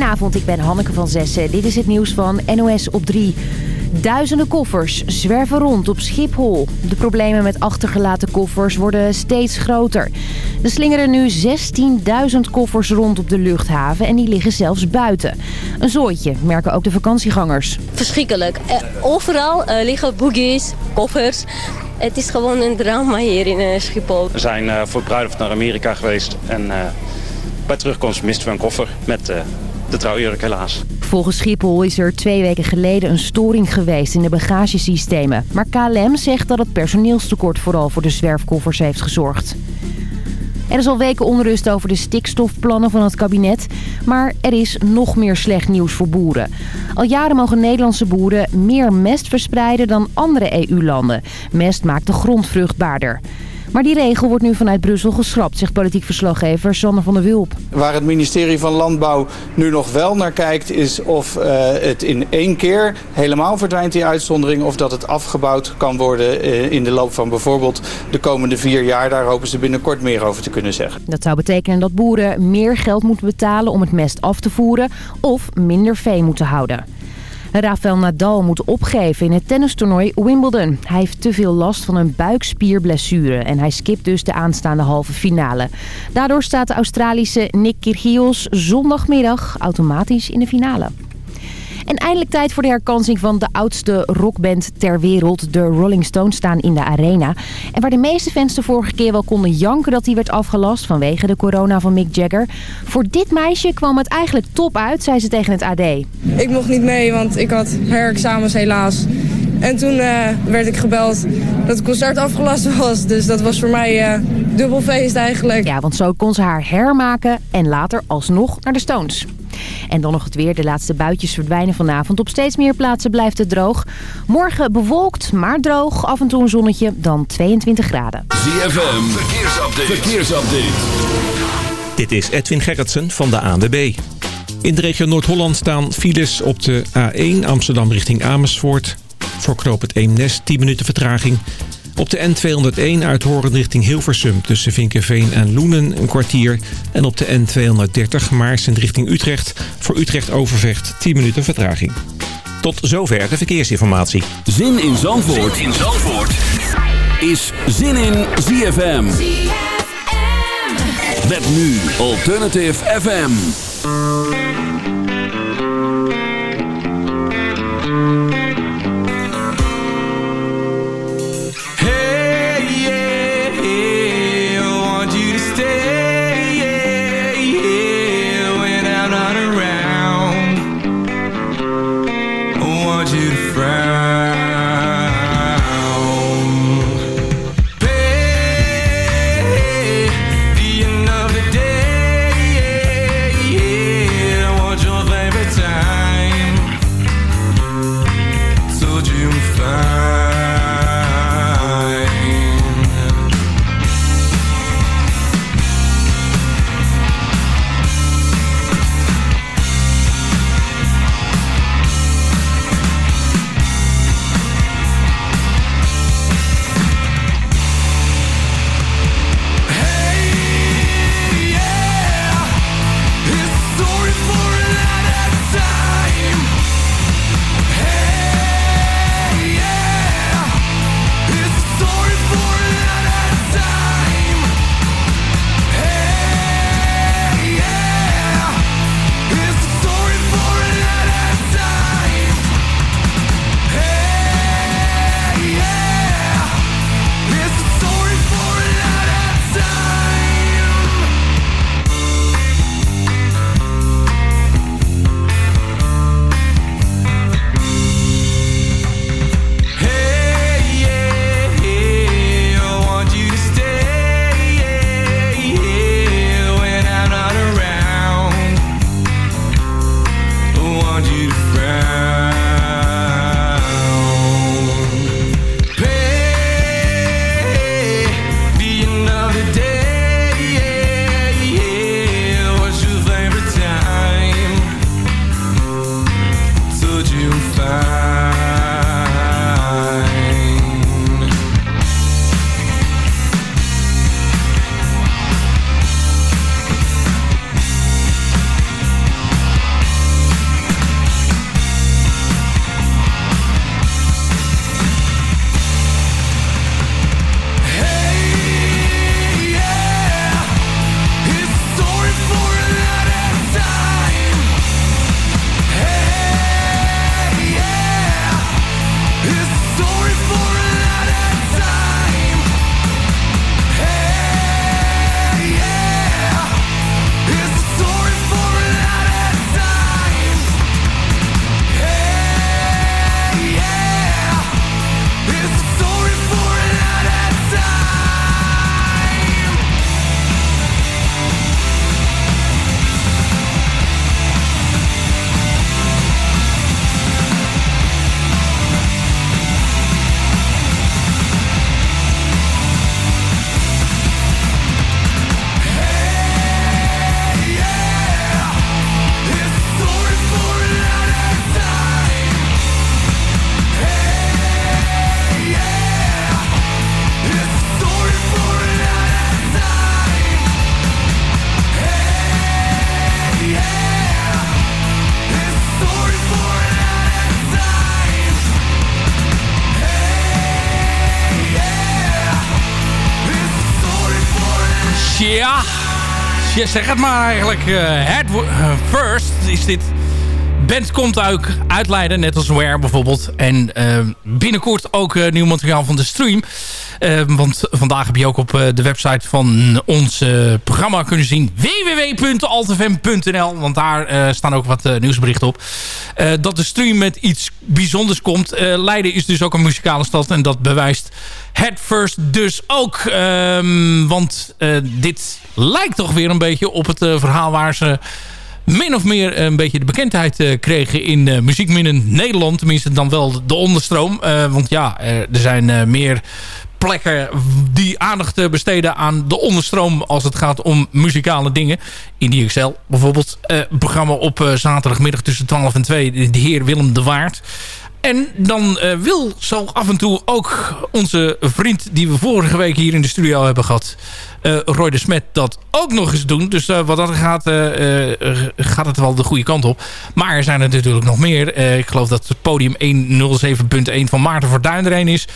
Goedenavond, ik ben Hanneke van Zessen. Dit is het nieuws van NOS op 3. Duizenden koffers zwerven rond op Schiphol. De problemen met achtergelaten koffers worden steeds groter. Er slingeren nu 16.000 koffers rond op de luchthaven en die liggen zelfs buiten. Een zooitje, merken ook de vakantiegangers. Verschrikkelijk. Eh, overal eh, liggen boegies, koffers. Het is gewoon een drama hier in uh, Schiphol. We zijn uh, voor bruiloft naar Amerika geweest en uh, bij terugkomst misten we een koffer met de trouwjurk helaas. Volgens Schiphol is er twee weken geleden een storing geweest in de bagagesystemen. Maar KLM zegt dat het personeelstekort vooral voor de zwerfkoffers heeft gezorgd. Er is al weken onrust over de stikstofplannen van het kabinet. Maar er is nog meer slecht nieuws voor boeren. Al jaren mogen Nederlandse boeren meer mest verspreiden dan andere EU-landen. Mest maakt de grond vruchtbaarder. Maar die regel wordt nu vanuit Brussel geschrapt, zegt politiek verslaggever Sander van der Wulp. Waar het ministerie van Landbouw nu nog wel naar kijkt is of uh, het in één keer helemaal verdwijnt die uitzondering. Of dat het afgebouwd kan worden uh, in de loop van bijvoorbeeld de komende vier jaar. Daar hopen ze binnenkort meer over te kunnen zeggen. Dat zou betekenen dat boeren meer geld moeten betalen om het mest af te voeren of minder vee moeten houden. Rafael Nadal moet opgeven in het tennistoernooi Wimbledon. Hij heeft te veel last van een buikspierblessure en hij skipt dus de aanstaande halve finale. Daardoor staat de Australische Nick Kyrgios zondagmiddag automatisch in de finale. En eindelijk tijd voor de herkansing van de oudste rockband ter wereld. De Rolling Stones staan in de arena. En waar de meeste fans de vorige keer wel konden janken dat hij werd afgelast vanwege de corona van Mick Jagger. Voor dit meisje kwam het eigenlijk top uit, zei ze tegen het AD. Ik mocht niet mee, want ik had herexamens helaas. En toen uh, werd ik gebeld dat het concert afgelast was. Dus dat was voor mij uh, dubbel feest eigenlijk. Ja, want zo kon ze haar hermaken en later alsnog naar de Stones. En dan nog het weer. De laatste buitjes verdwijnen vanavond. Op steeds meer plaatsen blijft het droog. Morgen bewolkt, maar droog. Af en toe een zonnetje, dan 22 graden. ZFM, verkeersupdate. verkeersupdate. Dit is Edwin Gerritsen van de ANWB. In de regio Noord-Holland staan files op de A1 Amsterdam richting Amersfoort. Voor knoop het Eemnes 10 minuten vertraging. Op de N201 uit Horen richting Hilversum tussen Vinkenveen en Loenen een kwartier. En op de N230 Maarsen richting Utrecht voor Utrecht Overvecht 10 minuten vertraging. Tot zover de verkeersinformatie. Zin in Zandvoort, zin in Zandvoort. is Zin in ZFM. ZFM. Met nu Alternative FM. Je zegt het maar eigenlijk. Uh, head First is dit band komt ook uit Leiden, net als Where bijvoorbeeld. En uh, binnenkort ook uh, nieuw materiaal van de stream. Uh, want vandaag heb je ook op de website van ons programma kunnen zien... www.altfm.nl Want daar staan ook wat nieuwsberichten op. dat de stream met iets bijzonders komt. Leiden is dus ook een muzikale stad en dat bewijst het First dus ook. Um, want dit lijkt toch weer een beetje op het verhaal waar ze min of meer een beetje de bekendheid uh, kregen in uh, muziekminnen Nederland. Tenminste dan wel de onderstroom. Uh, want ja, er zijn meer plekken die aandacht besteden aan de onderstroom als het gaat om muzikale dingen. In XL bijvoorbeeld. programma op zaterdagmiddag tussen 12 en 2. De heer Willem de Waard. En dan wil zo af en toe ook onze vriend die we vorige week hier in de studio hebben gehad... Uh, Roy de Smet dat ook nog eens doen. Dus uh, wat dat gaat, gaat het wel de goede kant op. Maar er zijn er natuurlijk nog meer. ik geloof dat het podium 107.1 van Maarten Verduin er een is.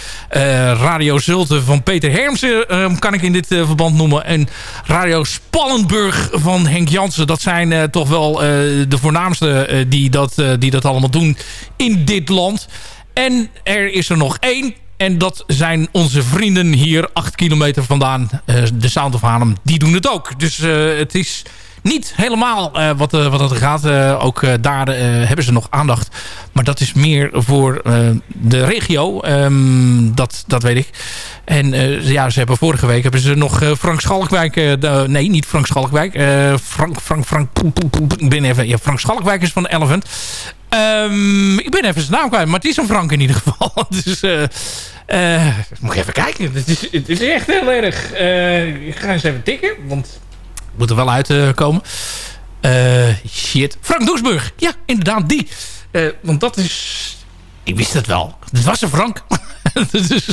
Radio Zulte van Peter Hermsen kan ik in dit verband noemen. En Radio Spannenburg van Henk Jansen. Dat zijn toch wel de voornaamste die, dat, die dat allemaal doen in dit land. En er is er nog één. En dat zijn onze vrienden hier acht kilometer vandaan. Uh, de Sound of Haarlem. Die doen het ook. Dus uh, het is niet helemaal uh, wat, wat het gaat. ook daar hebben ze nog aandacht. Maar dat is meer voor de regio. Um, dat, dat weet ik. En ja, ze hebben vorige week hebben ze nog Frank Schalkwijk... nee, niet Frank Schalkwijk. Frank, Frank, Frank... Ik ben even... Ja, Frank Schalkwijk is van Elephant. Um, ik ben even zijn naam kwijt, maar het is een Frank in ieder geval. dus moet ik even kijken. Het is, het is echt heel erg. Uh, ik ga eens even tikken, want moet er wel uitkomen. shit. Frank Doesburg. Ja, inderdaad, die. want dat is... Ik wist het wel. Het was een Frank. dus,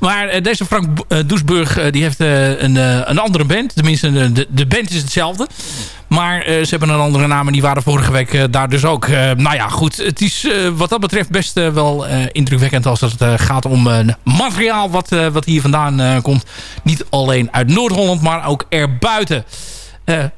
maar deze Frank Doesburg die heeft een, een andere band. Tenminste, de, de band is hetzelfde. Maar ze hebben een andere naam en die waren vorige week daar dus ook. Nou ja, goed. Het is wat dat betreft best wel indrukwekkend als het gaat om materiaal wat, wat hier vandaan komt. Niet alleen uit Noord-Holland, maar ook erbuiten.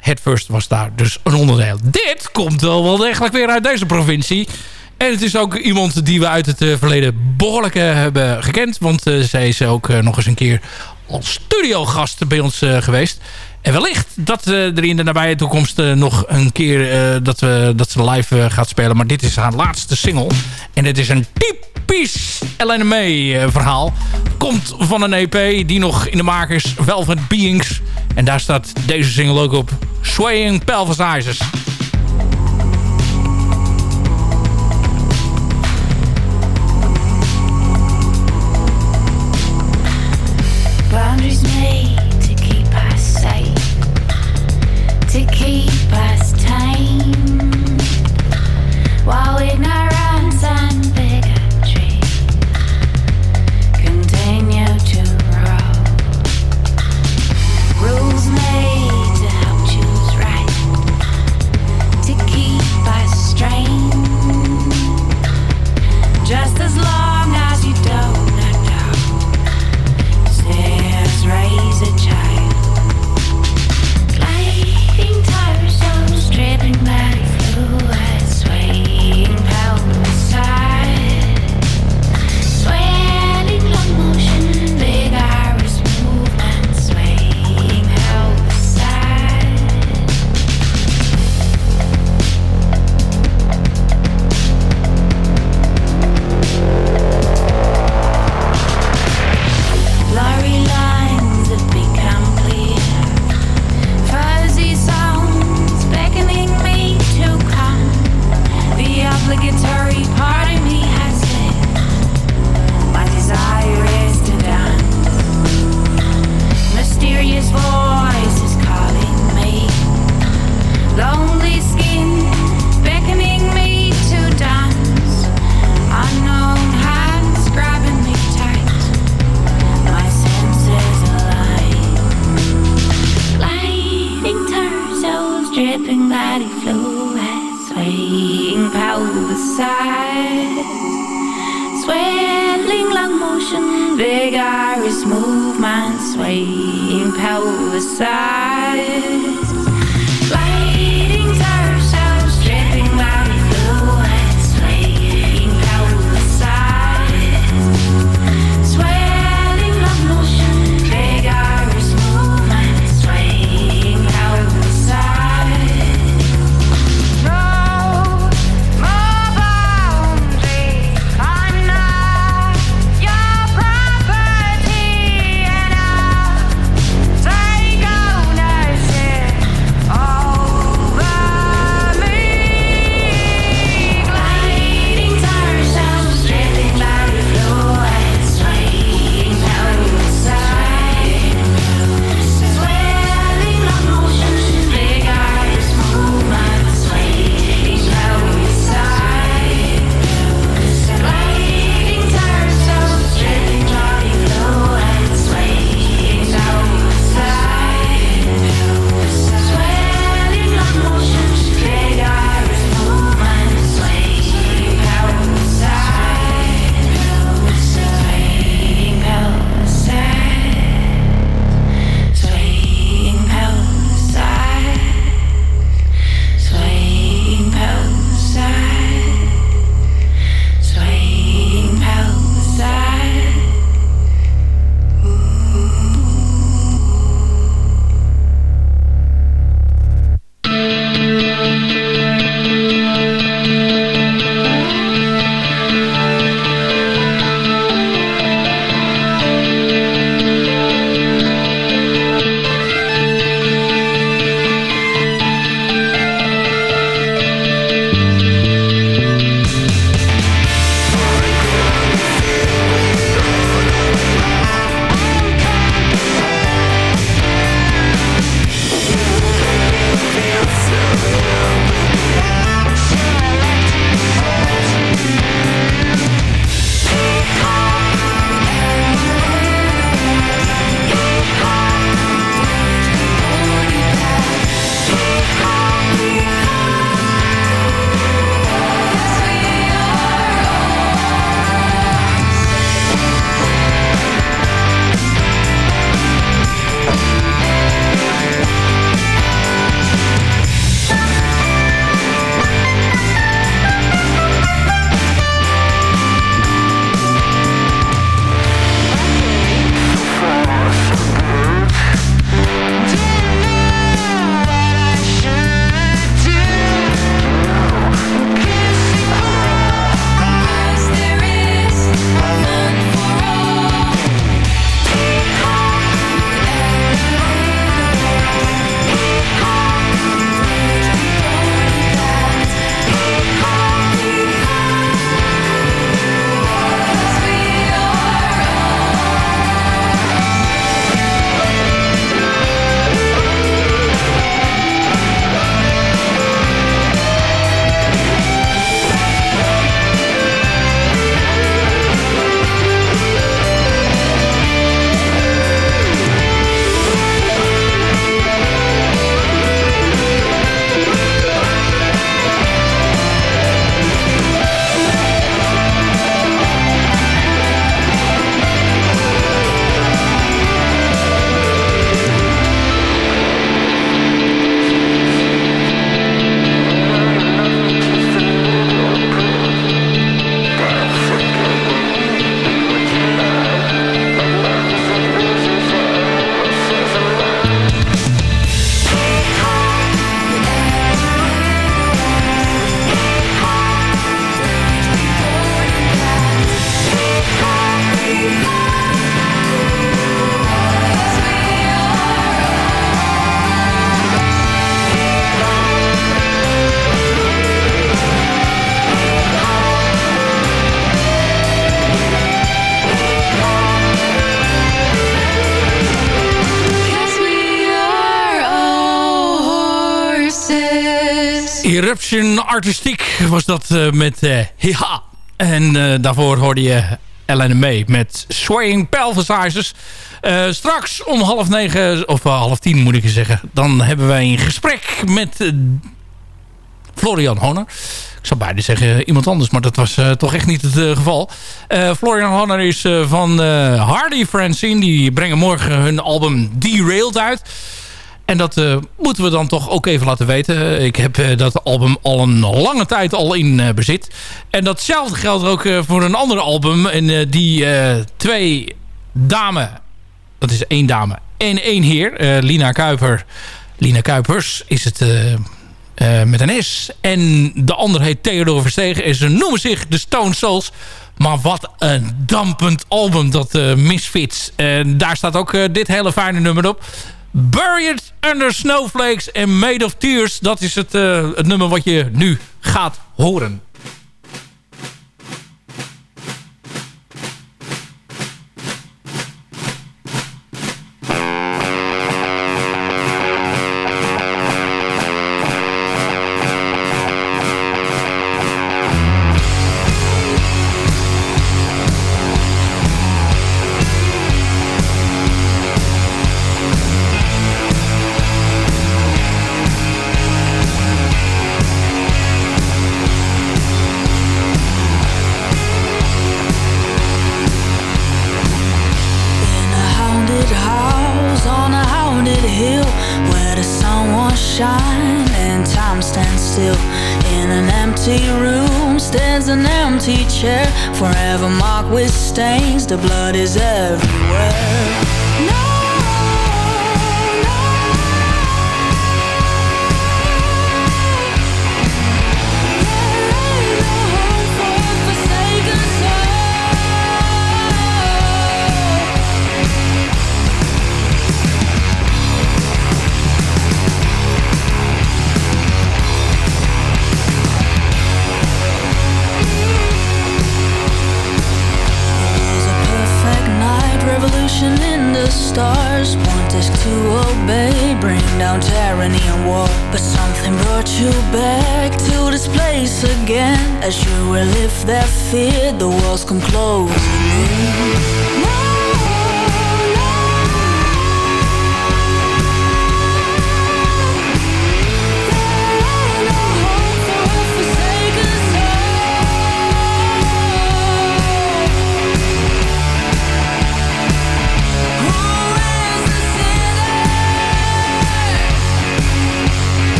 het First was daar dus een onderdeel. Dit komt wel wel degelijk weer uit deze provincie. En het is ook iemand die we uit het verleden behoorlijk hebben gekend. Want zij is ook nog eens een keer als studiogast bij ons geweest. En wellicht dat er in de nabije toekomst nog een keer dat, we, dat ze live gaat spelen. Maar dit is haar laatste single. En het is een typisch LNMA verhaal. Komt van een EP die nog in de maak is. Velvet Beings. En daar staat deze single ook op. Swaying Pelvis slow and swaying pulsars, swelling lung motion, vigorous movement, swaying pulsars. Eruption Artistiek was dat uh, met uh, Hiha. En uh, daarvoor hoorde je Ellen May met Swaying Pelvisizers. straks om half negen, of half tien moet ik zeggen... dan hebben wij een gesprek met Florian Honer. Ik zou bijna zeggen iemand anders, maar dat was toch echt niet het geval. Florian Hanner is van Hardy Francine. Die brengen morgen hun album Derailed uit. En dat moeten we dan toch ook even laten weten. Ik heb dat album al een lange tijd al in bezit. En datzelfde geldt ook voor een ander album. En die twee dame, dat is één dame en één heer. Lina Kuiper, Lina Kuipers is het met een S. En de ander heet Theodor Verstegen. En ze noemen zich de Stone Souls. Maar wat een dampend album, dat Misfits. En daar staat ook dit hele fijne nummer op. Buried Under Snowflakes and Made of Tears. Dat is het, uh, het nummer wat je nu gaat horen.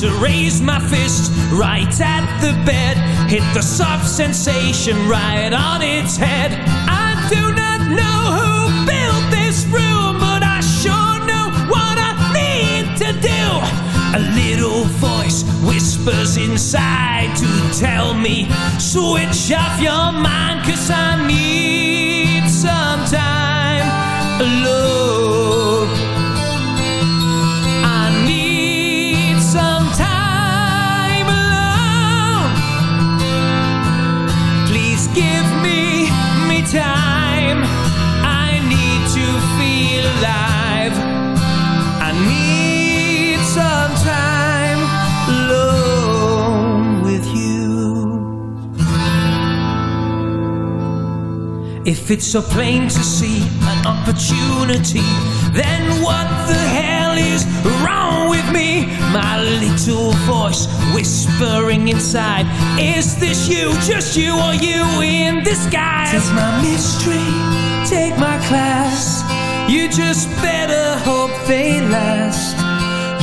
To raise my fist right at the bed. Hit the soft sensation right on its head. I do not know who built this room, but I sure know what I need to do. A little voice whispers inside to tell me, switch off your mind, cause I need If it's so plain to see an opportunity, then what the hell is wrong with me? My little voice whispering inside, is this you, just you, or you in disguise? Take my mystery, take my class. You just better hope they last.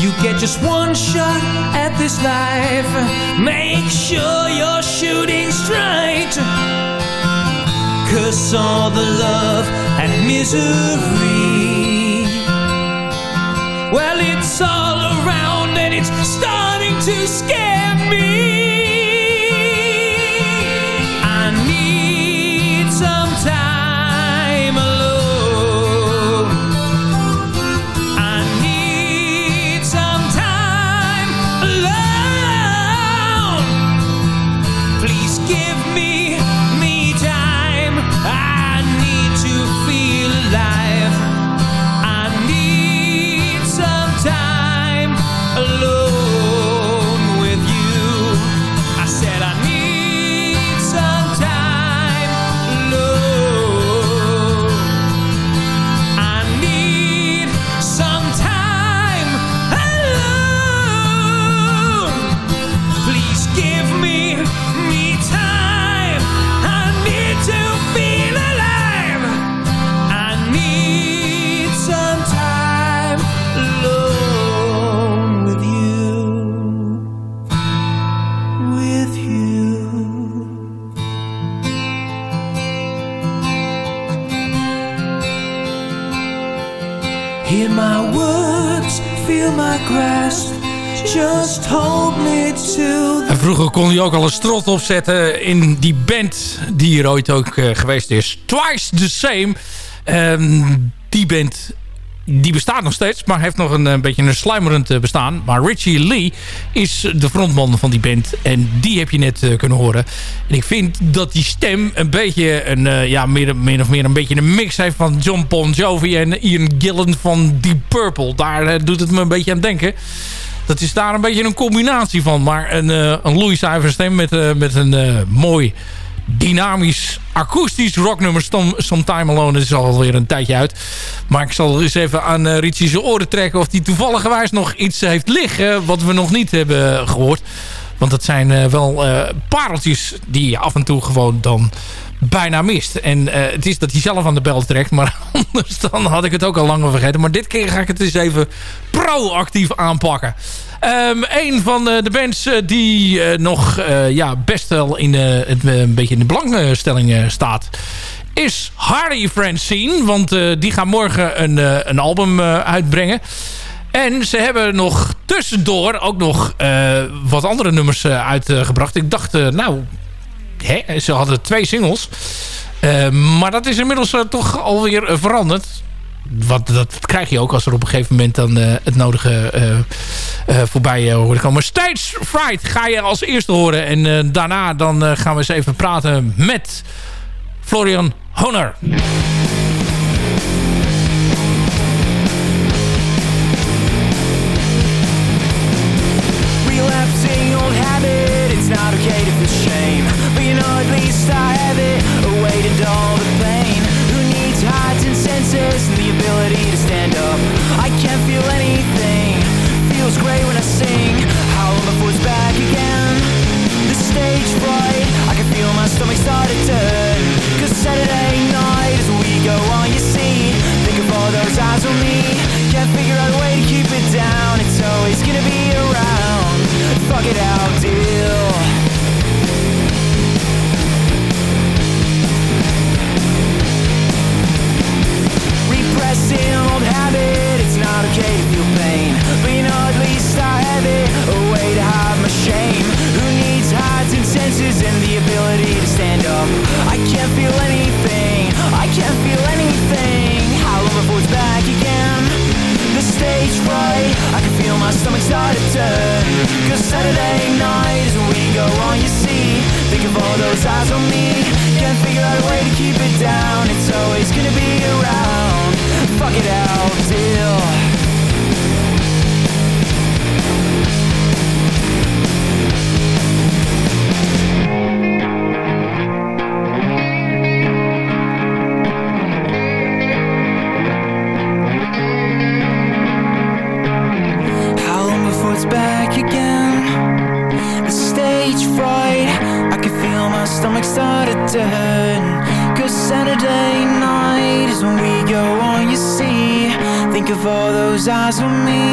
You get just one shot at this life. Make sure you're shooting straight. Cause all the love and misery. Well, it's all around and it's starting to scare me kon hij ook al een strot opzetten in die band die hier ooit ook eh, geweest is. Twice the Same. Ehm, die band die bestaat nog steeds, maar heeft nog een, een beetje een sluimerend eh, bestaan. Maar Richie Lee is de frontman van die band. En die heb je net eh, kunnen horen. En ik vind dat die stem een beetje een, eh, ja, meer, meer of meer een beetje een mix heeft van John Bon Jovi en Ian Gillan van Deep Purple. Daar eh, doet het me een beetje aan denken. Dat is daar een beetje een combinatie van. Maar een, eh een stem met, eh, met een eh, mooi dynamisch akoestisch rocknummer Some, Sometime Alone. Is alweer een tijdje uit. Maar ik zal eens even aan uh, Richie zijn oren trekken... of hij toevalligerwijs nog iets heeft liggen... wat we nog niet hebben gehoord. Want dat zijn wel pareltjes die je af en toe gewoon dan bijna mist. En eh, het is dat hij zelf aan de bel trekt. Maar anders dan had ik het ook al lang vergeten. Maar dit keer ga ik het eens even proactief aanpakken. Um, een van de, de bands eh, die nog ja, best wel in de, een beetje in de belangstelling staat... is Hardy Francine. Want die gaan morgen een, een album uitbrengen. En ze hebben nog tussendoor ook nog wat andere nummers uitgebracht. Ik dacht, nou, hè, ze hadden twee singles. maar dat is inmiddels toch alweer veranderd wat, dat krijg je ook als er op een gegeven moment dan het nodige voorbij hoort komen. Stage Fright ga je als eerste horen. En daarna dan gaan we eens even praten met Florian Honor. Stomach start to turn. Cause Saturday night is when we go on, you see. Think of all those eyes on me.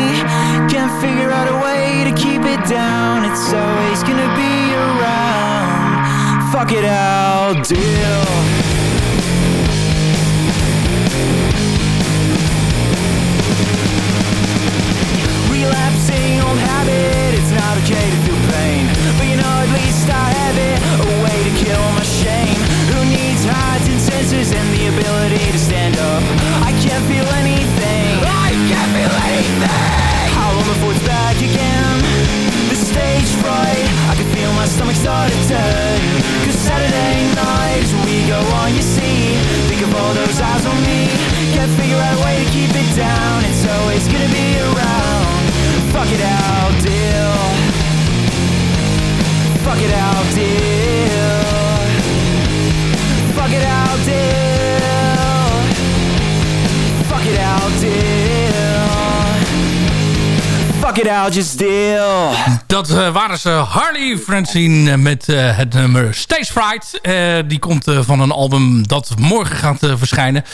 Can't figure out a way to keep it down. It's always gonna be around. Fuck it out, deal. Relapsing old habit It's not okay to feel pain. But you know at least I senses and the ability to stand up. I can't feel anything. I can't feel anything. How long before it's back again? The stage fright. I can feel my stomach start to turn. Cause Saturday night is when we go on, you see. Think of all those eyes on me. Can't figure out a way to keep it down. It's always gonna be around. Fuck it out, deal. Fuck it out, deal Dat waren ze Harley Francine eh, met eh, het nummer Stage Fright. Eh, die komt van een album dat morgen gaat verschijnen.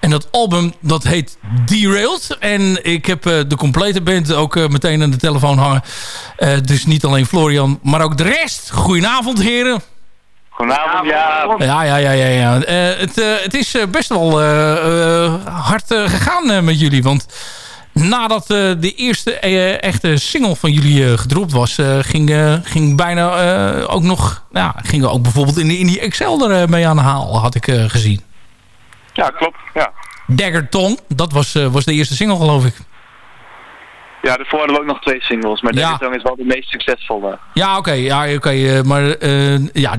En dat album dat heet Derailed. En ik heb de complete band ook meteen aan de telefoon hangen. Dus niet alleen Florian, maar ook de rest. Goedenavond heren. Goedenavond, ja. Ja, ja, ja, ja. ja. Eh, het, eh, het is eh, best wel eh, eh, hard gegaan eh, met jullie. Want nadat eh, de eerste echte single van jullie gedropt was... eh, ging, ging bijna eh, ook nog... Ja, gingen ook bijvoorbeeld in, die- in die Excel er mee aan de haal, had ik eh, gezien. Ja, klopt. Ja, Dagger Tong, dat was, eh, was de eerste single geloof ik. Ja daarvoor hadden we ook nog twee singles. Maar Ja. is wel de meest succesvolle. Ja, oké. ja, oké. eh, maar eh, ja,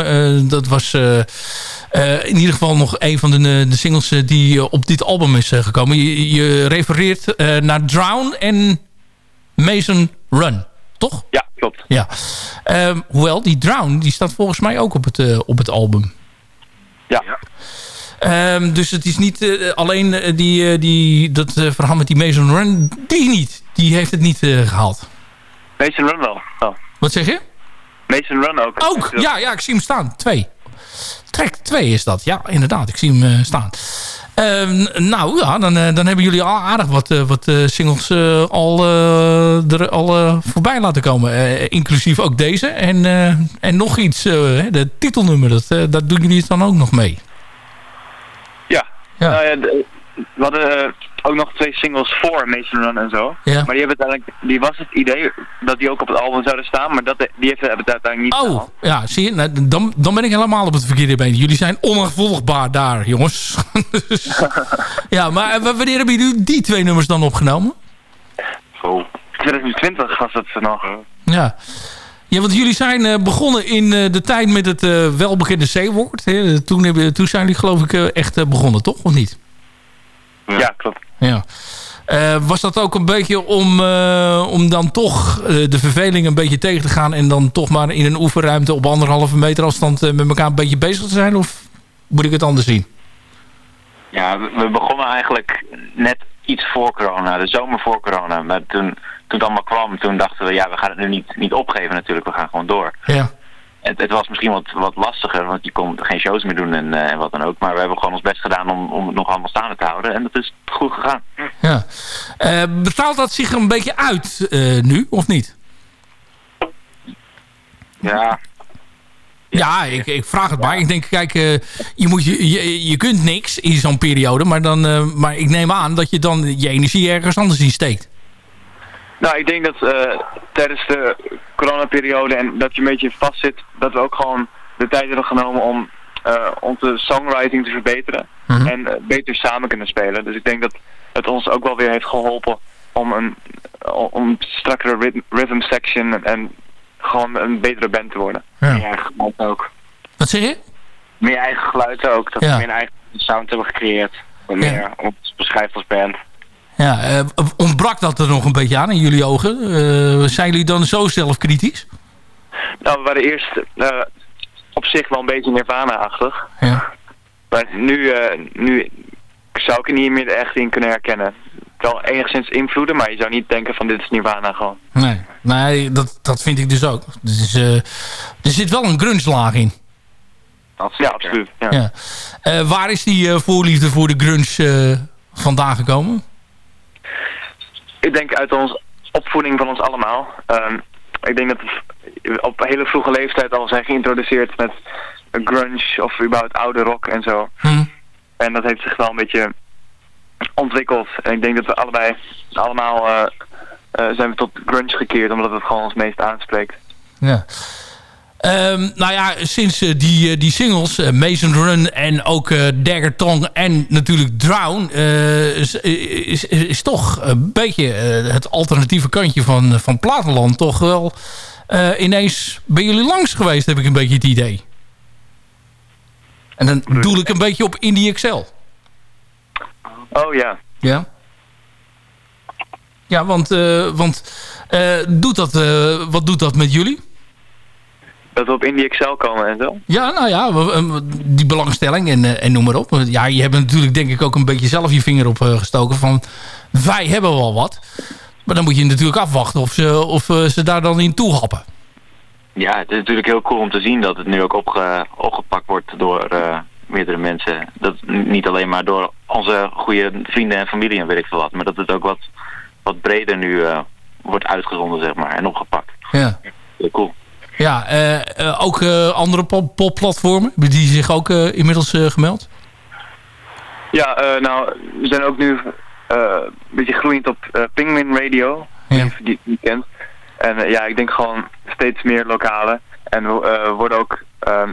eh, dat was eh, eh, in ieder geval nog een van de, de singles die op dit album is gekomen. Je, je refereert eh, naar Drown en Mason Run, toch? Ja, klopt. Ja. Ehm, hoewel, die Drown, die staat volgens mij ook op het, op het album. Ja. Ehm, dus het is niet eh, alleen eh, die, eh, die, dat verhaal met die Mason Run, die niet. Die heeft het niet eh, gehaald. Mason Run wel. Oh. Wat zeg je? Mason Run ook. Ook, ja, ja, ik zie hem staan. Twee. Track 2 is dat, ja, inderdaad. Ik zie hem staan. Ehm, nou ja, dan, dan hebben jullie al aardig wat, wat singles al, er al voorbij laten komen. Inclusief ook deze. En, en nog iets, de titelnummer, dat, dat doen jullie dan ook nog mee. Ja. Ja. Nou ja, de- we hadden eh, ook nog twee singles voor Mason Run en zo. Ja. Maar die, hebben uiteindelijk, die was het idee dat die ook op het album zouden staan. Maar dat, die heeft, hebben het uiteindelijk niet Oh, ja, zie je, nou, dan, dan ben ik helemaal op het verkeerde been. Jullie zijn onafvolgbaar daar, jongens. Ja, maar eh, wanneer hebben jullie die twee nummers dan opgenomen? Zo. 2020 was het nog. Ja. Ja, want jullie zijn eh, begonnen in eh, de tijd met het eh, welbekende C-woord. hè. Toen, hebben- toen zijn jullie geloof ik echt begonnen, toch? Of niet? Ja, klopt. Ja. Eh, was dat ook een beetje om, eh, om dan toch eh, de verveling een beetje tegen te gaan... en dan toch maar in een oefenruimte op anderhalve meter afstand met elkaar een beetje bezig te zijn? Of moet ik het anders zien? Ja, we begonnen eigenlijk net iets voor corona, de zomer voor corona. Maar toen, toen het allemaal kwam, toen dachten we, ja, we gaan het nu niet, niet opgeven natuurlijk, we gaan gewoon door. Ja. Het, het was misschien wat, wat lastiger, want je kon geen shows meer doen en, eh, en wat dan ook. Maar we hebben gewoon ons best gedaan om, om het nog allemaal staande te houden. En dat is goed gegaan. ja. Eh, betaalt dat zich een beetje uit eh, nu, of niet? Ja, Ja, ik, ik vraag het maar. Ik denk, kijk, eh, je, moet, je, je, je kunt niks in zo'n periode. Maar, dan, eh, maar ik neem aan dat je dan je energie ergens anders in steekt. Nou, ik denk dat eh, tijdens de coronaperiode en dat je een beetje vast zit, dat we ook gewoon de tijd hebben genomen om onze songwriting te verbeteren. Mhm. En beter samen kunnen spelen. Dus ik denk dat het ons ook wel weer heeft geholpen om een om strakkere rhythm, rhythm section en gewoon een betere band te worden. Ja. Meer eigen geluid ook. Wat zeg je? Meer eigen geluid ook. Dat Ja. we meer een eigen sound hebben gecreëerd. Wat meer ons beschrijft als band. Ja, eh, ontbrak dat er nog een beetje aan in jullie ogen? Eh, zijn jullie dan zo zelfkritisch? Nou, we waren eerst eh, op zich wel een beetje Nirvana-achtig. Ja. Maar nu, eh, nu zou ik er niet meer echt in kunnen herkennen. Wel enigszins invloeden, maar je zou niet denken van dit is Nirvana gewoon. Nee, nee dat, dat vind ik dus ook. Dus, eh, er zit wel een grunge-laag in. Ja, absoluut. Ja. Ja. Eh, waar is die eh, voorliefde voor de grunge vandaan gekomen? Ik denk uit onze opvoeding van ons allemaal. Ehm, ik denk dat we op een hele vroege leeftijd al zijn geïntroduceerd met grunge of überhaupt oude rock en zo. Hm. En dat heeft zich wel een beetje ontwikkeld. En ik denk dat we allebei allemaal eh, eh, zijn we tot grunge gekeerd omdat het gewoon ons meest aanspreekt. Ja. Ehm, nou ja, sinds eh, die, die singles, Mason Run en ook eh, Dagger Tongue en natuurlijk Drown, eh, is, is, is toch een beetje het alternatieve kantje van, van Platenland toch wel eh, ineens bij jullie langs geweest, heb ik een beetje het idee. En dan doe ik een beetje op Indie Excel. Oh ja. Ja? Ja, want, eh, want eh, doet dat, eh, wat doet dat met jullie? Dat we op Indie Excel komen en zo. Ja, nou ja, die belangstelling en, en noem maar op. Ja, je hebt natuurlijk denk ik ook een beetje zelf je vinger op gestoken van wij hebben wel wat. Maar dan moet je natuurlijk afwachten of ze, of ze daar dan in toehappen. Ja, het is natuurlijk heel cool om te zien dat het nu ook opge opgepakt wordt door meerdere mensen. Dat niet alleen maar door onze goede vrienden en familie en weet ik veel wat. Maar dat het ook wat, wat breder nu eh, wordt uitgezonden, zeg maar, en opgepakt. Ja, Heel cool. ja eh, eh, ook eh, andere pop- popplatformen, hebben die zich ook eh, inmiddels eh, gemeld? Ja, eh, nou, we zijn ook nu eh, een beetje groeiend op eh Penguin Radio, Ja. die kent. En ja, ik denk gewoon steeds meer lokale. En we eh, worden ook ehm,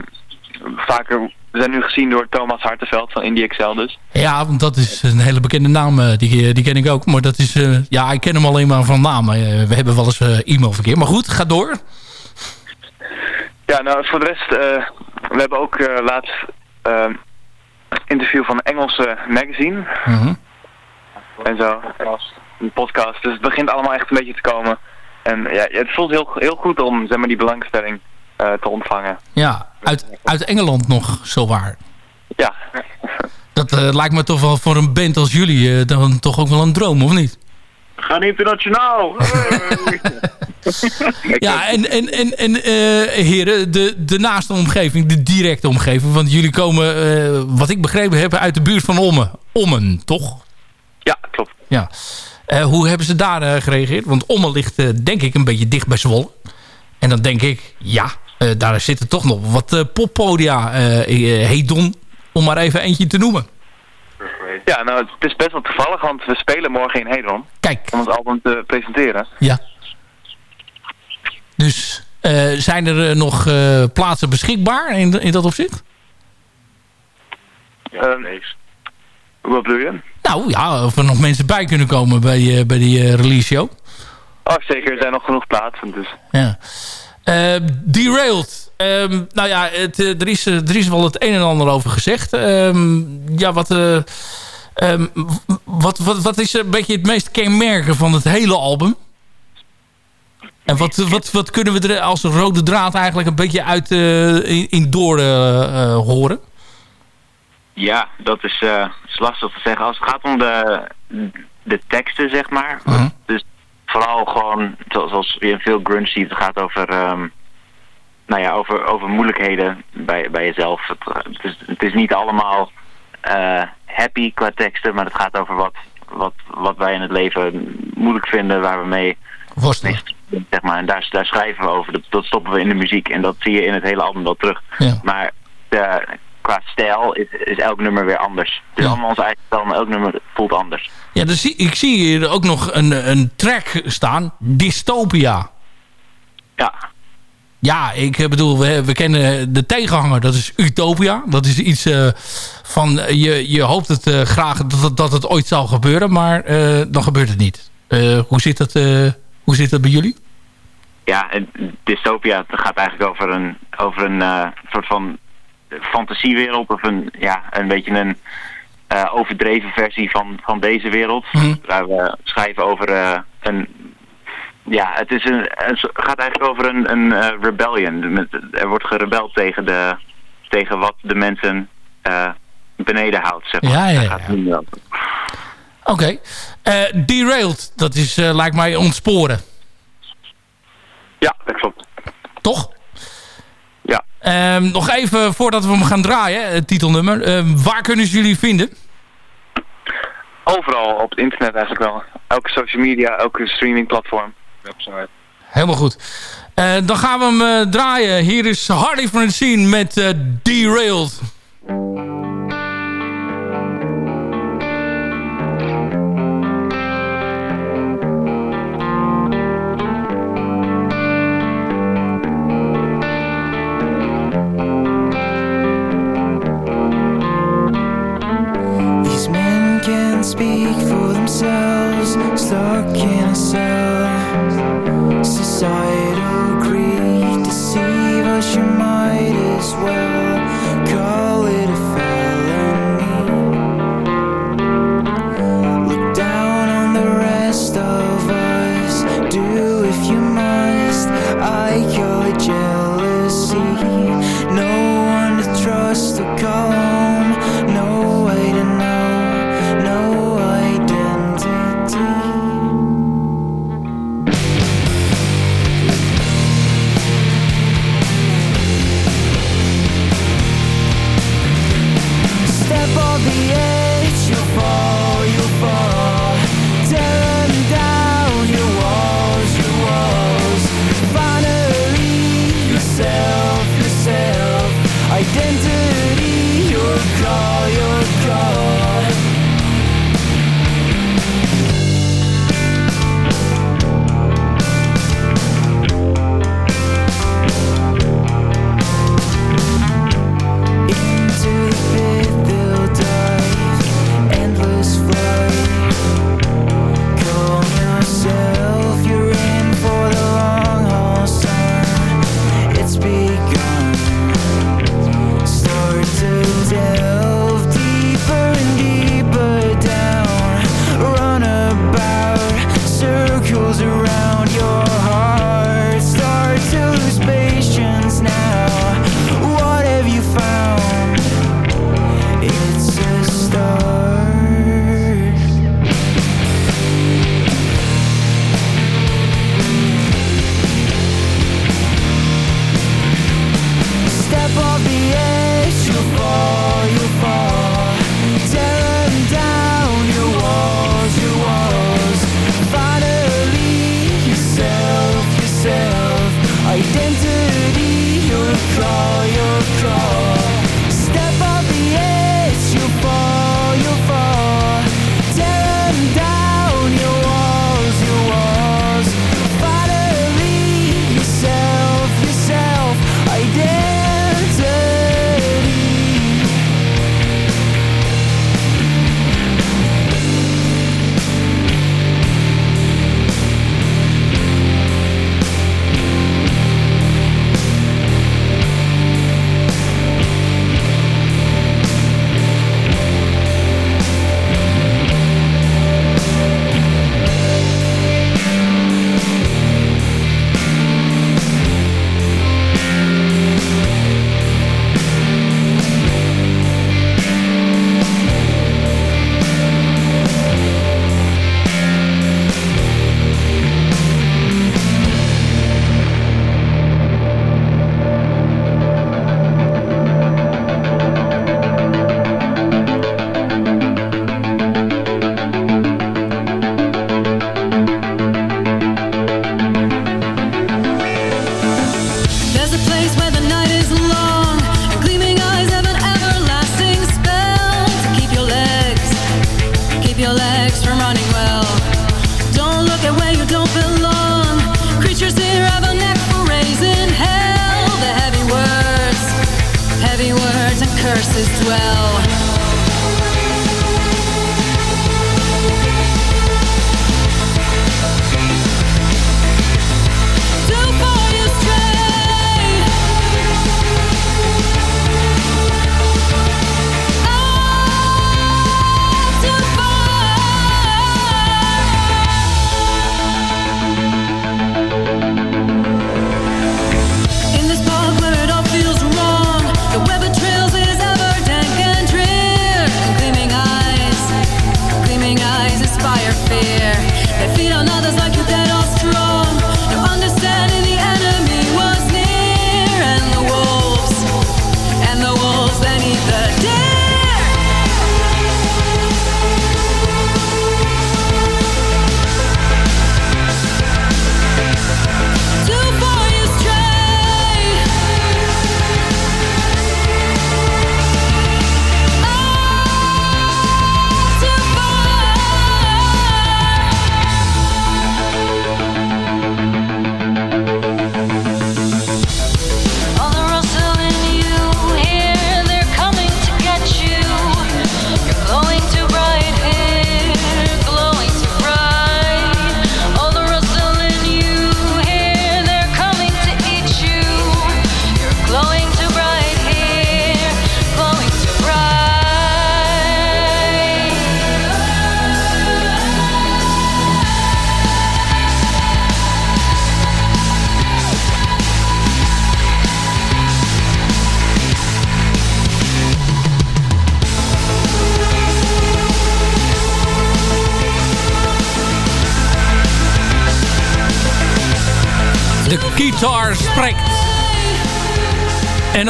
vaker, we zijn nu gezien door Thomas Hartenveld van Indie Excel dus. Ja, want dat is een hele bekende naam. eh, Die, die ken ik ook. Maar dat is... eh, ja, ik ken hem alleen maar van naam. Eh, we hebben wel eens eh, e-mailverkeer. Maar goed, ga door. Ja, nou voor de rest, eh, we hebben ook eh, laatst interview van een Engelse magazine Mhm. en zo. Een podcast, dus het begint allemaal echt een beetje te komen. En ja, het voelt heel, heel goed om zeg maar, die belangstelling eh, te ontvangen. Ja, uit, uit Engeland nog, zowaar. Ja. Dat eh, lijkt me toch wel voor een band als jullie eh, dan toch ook wel een droom, of niet? We gaan internationaal! Ja, en, en, en, en eh, heren, de, de naaste omgeving, de directe omgeving. Want jullie komen, eh, wat ik begrepen heb, uit de buurt van Ommen. Ommen, toch? Ja, klopt. Ja. Eh, hoe hebben ze daar eh, gereageerd? Want Ommen ligt, eh, denk ik, een beetje dicht bij Zwolle. En dan denk ik, ja, eh, daar zitten toch nog wat eh, poppodia, eh eh, Hedon, om maar even eentje te noemen. Ja, nou het is best wel toevallig, want we spelen morgen in Hedron. Kijk. Om ons album te presenteren. Ja. Dus eh, zijn er eh, nog eh, plaatsen beschikbaar in, in dat opzicht? Ja, Wat bedoel je? Nou ja, of er nog mensen bij kunnen komen bij, eh, bij die eh, release show. Oh zeker, er zijn nog genoeg plaatsen, dus... Ja. Eh, derailed. Ehm, nou ja, het, eh, er, is, eh, er is wel het een en ander over gezegd. Ehm, ja, wat, eh, wat, wat, wat is een beetje het meest kenmerken van het hele album? En wat, wat, wat kunnen we er als rode draad eigenlijk een beetje uit in, in door horen? Ja, dat is, is lastig te zeggen. Als het gaat om de, de teksten, zeg maar. Dus vooral gewoon, zo- zoals je in veel grunge ziet, het gaat over, ehm, nou ja, over, over moeilijkheden bij, bij jezelf. Het, eh, het, is, het is niet allemaal eh, happy qua teksten, maar het gaat over wat, wat, wat wij in het leven moeilijk vinden, waar we mee worstelen. Zeg maar. En daar, daar schrijven we over. Dat, dat stoppen we in de muziek. En dat zie je in het hele album wel terug. Ja. Maar de, qua stijl is, is elk nummer weer anders. Is allemaal ons eigen stijl, maar elk nummer voelt anders. Ja, dus ik zie hier ook nog een, een track staan. Dystopia. Ja. ja, ik bedoel, we, we kennen de tegenhanger. Dat is Utopia. Dat is iets uh, van, je, je hoopt het uh, graag dat, dat het ooit zal gebeuren. Maar uh, dan gebeurt het niet. hoe, zit dat, hoe zit dat bij jullie? Ja, dystopia gaat eigenlijk over een, over een soort van fantasiewereld. Of een, ja, een beetje een overdreven versie van, van deze wereld. Mm Waar we schrijven over een ja, het, is een, het gaat eigenlijk over een, een uh, rebellion. Er wordt gerebeld tegen, de, tegen wat de mensen beneden houdt. Zeg maar. Ja, ja, ja. Oké. Okay. Derailed, dat is, lijkt mij ontsporen. Ja, dat klopt. Toch? Um, nog even voordat we hem gaan draaien, het titelnummer. waar kunnen ze jullie vinden? Overal op het internet eigenlijk wel. Elke social media, elke streamingplatform website. Helemaal goed. Uh, dan gaan we hem uh, draaien. Hier is Hardy Francine met uh, Derailed. can I sell society?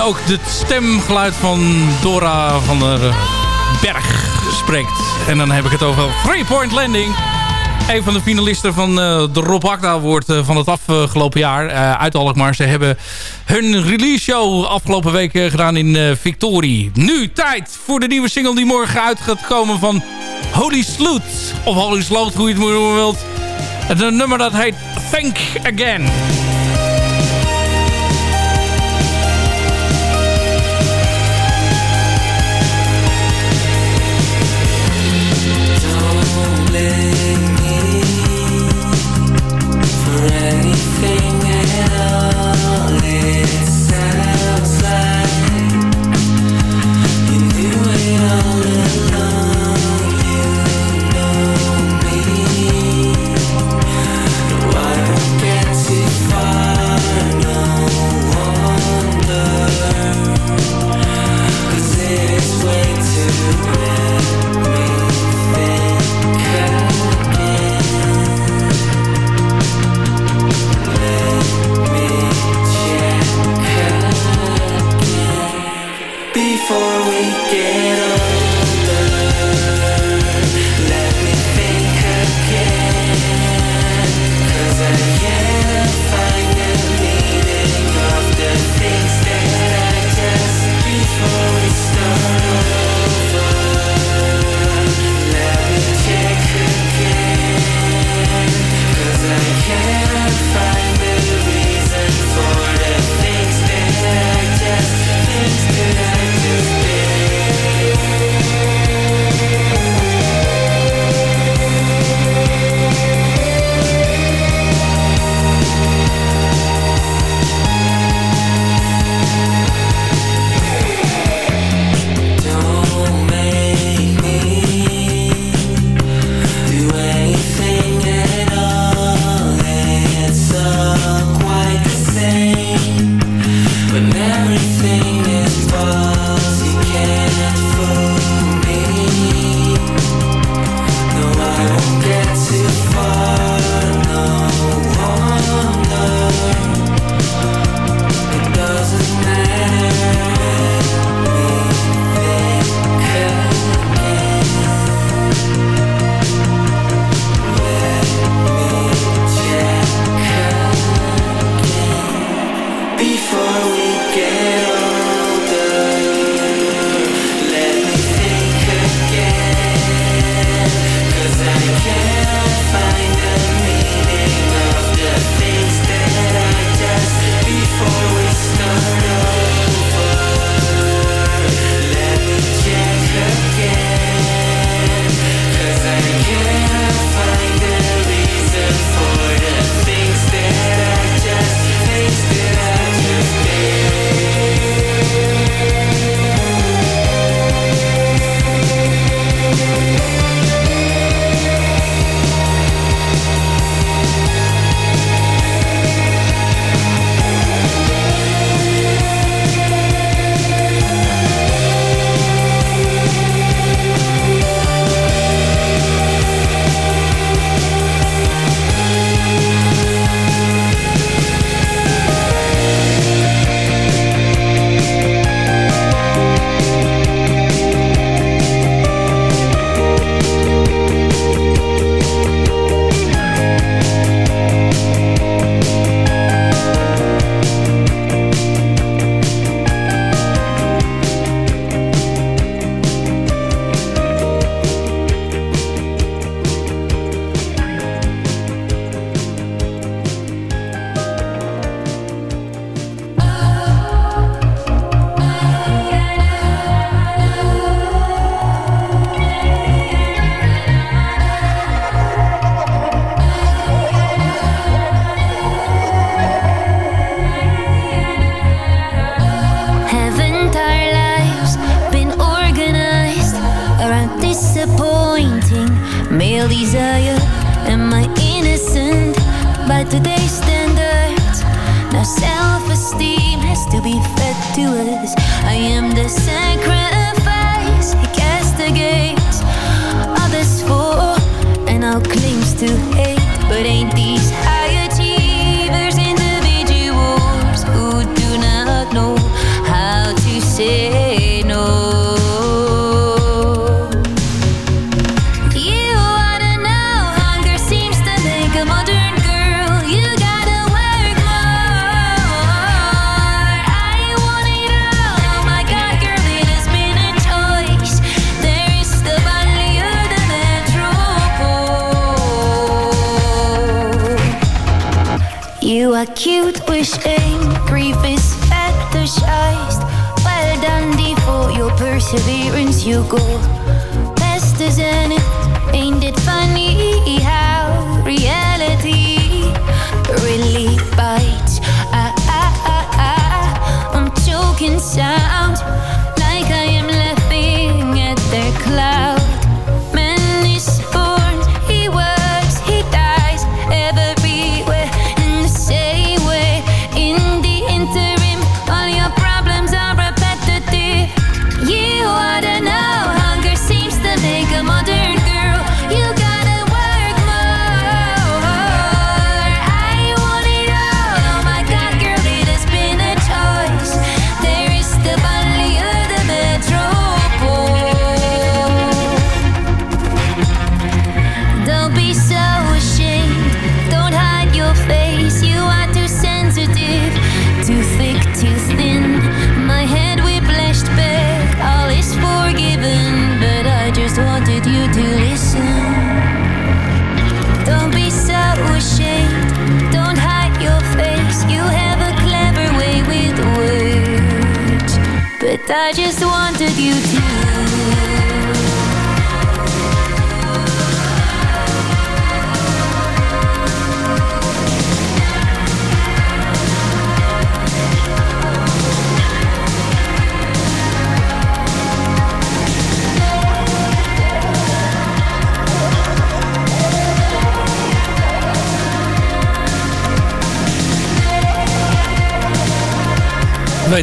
ook het stemgeluid van Dora van der Berg spreekt. En dan heb ik het over Three Point Landing. Een van de finalisten van eh, de Rob wordt Award eh, van het afgelopen jaar. Eh, uit Alkmaar. Ze hebben hun release show afgelopen week gedaan in Victorie. Nu tijd voor de nieuwe single die morgen uit gaat komen van Holy Sloot. Of Holy Sloot, hoe je het moet noemen wilt. Het nummer dat heet Think Again.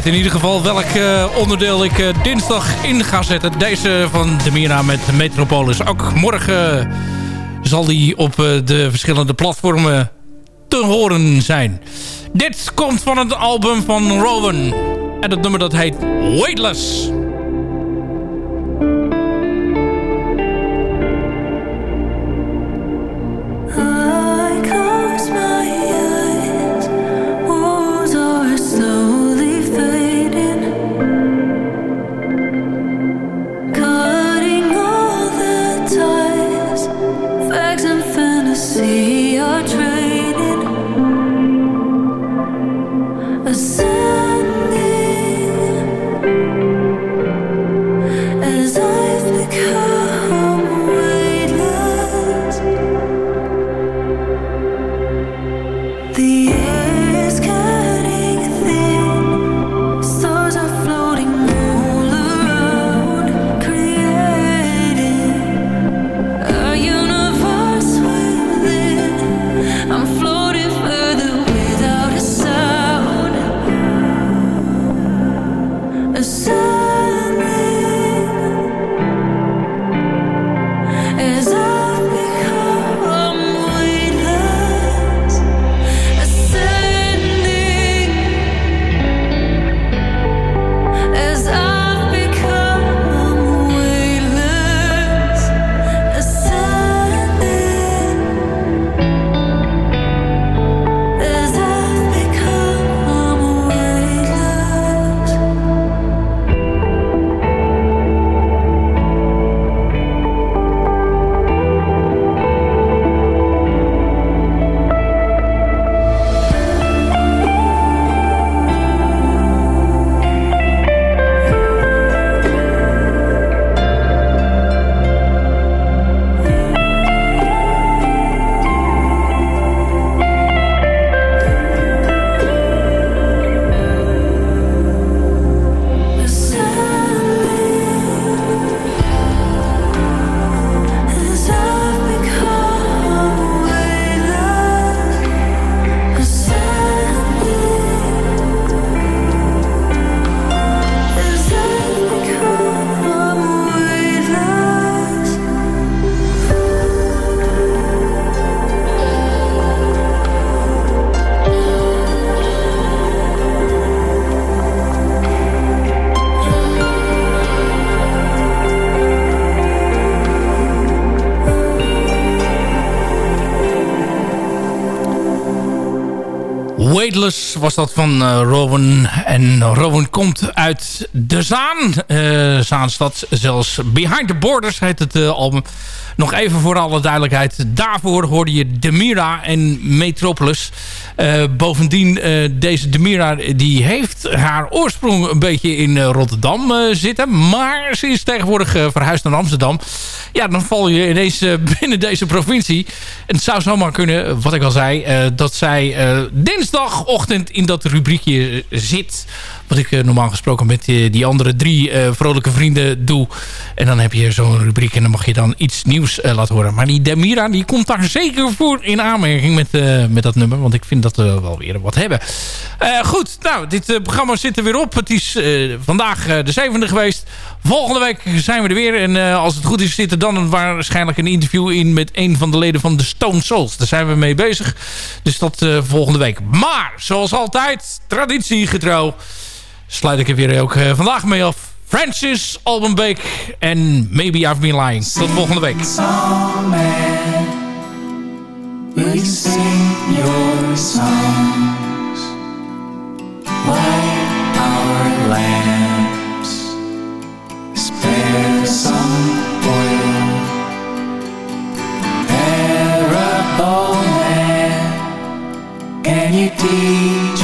in ieder geval welk eh, onderdeel ik eh, dinsdag in ga zetten. Deze van de Mira met Metropolis. Ook morgen zal die op eh, de verschillende platformen te horen zijn. Dit komt van het album van Rowan. En het nummer dat heet Weightless. Was dat van uh, Rowan. En Rowan komt uit De Zaan. Uh, Zaanstad, zelfs Behind the Borders heet het uh, album. Nog even voor alle duidelijkheid. Daarvoor hoorde je Demira en Metropolis. Uh, bovendien, uh, deze Demira die heeft haar oorsprong een beetje in uh, Rotterdam zitten. Maar ze is tegenwoordig verhuisd naar Amsterdam. Ja, dan val je ineens binnen deze provincie. En het zou zomaar kunnen, wat ik al zei... dat zij dinsdagochtend in dat rubriekje zit... Wat ik normaal gesproken met die andere drie vrolijke vrienden doe. En dan heb je zo'n rubriek en dan mag je dan iets nieuws laten horen. Maar die Demira die komt daar zeker voor in aanmerking met, met dat nummer. Want ik vind dat we wel weer wat hebben. Goed, nou, dit programma zit er weer op. Het is vandaag de zevende geweest. Volgende week zijn we er weer. En als het goed is, zit er dan waarschijnlijk een interview in... met een van de leden van de Stone Souls. Daar zijn we mee bezig. Dus dat volgende week. Maar, zoals altijd, traditiegetrouw... sluit ik er weer ook vandaag mee af. Francis Alban Beek en Maybe I've Been Lying. Tot volgende week. Will you sing your songs? Light our lamps, spare some oil. Parable man, can you teach